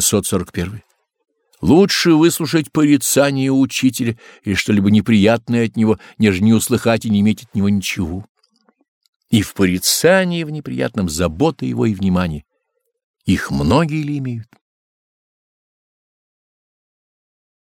641. Лучше выслушать порицание учителя или что-либо неприятное от него, нежели не услыхать и не иметь от него ничего. И в порицании, и в неприятном забота его и внимание. Их многие ли имеют?